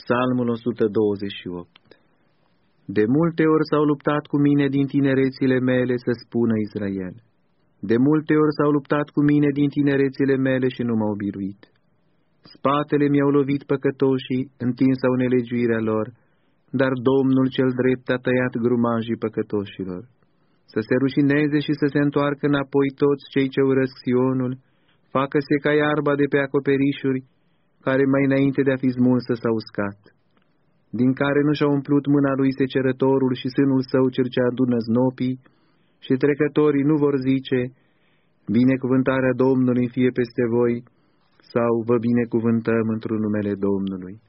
Psalmul 128 De multe ori s-au luptat cu mine din tinerețile mele, să spună Israel. De multe ori s-au luptat cu mine din tinerețile mele și nu m-au biruit. Spatele mi-au lovit păcătoșii, întinsau nelegiuirea lor, dar Domnul cel drept a tăiat grumajii păcătoșilor. Să se rușineze și să se întoarcă înapoi toți cei ce urăsc Sionul, facă-se ca iarba de pe acoperișuri, care mai înainte de a fi smulsă s-a uscat, din care nu și-a umplut mâna lui secerătorul și sânul său cel ce adună znopii, și trecătorii nu vor zice, binecuvântarea Domnului fie peste voi, sau vă binecuvântăm într-un numele Domnului.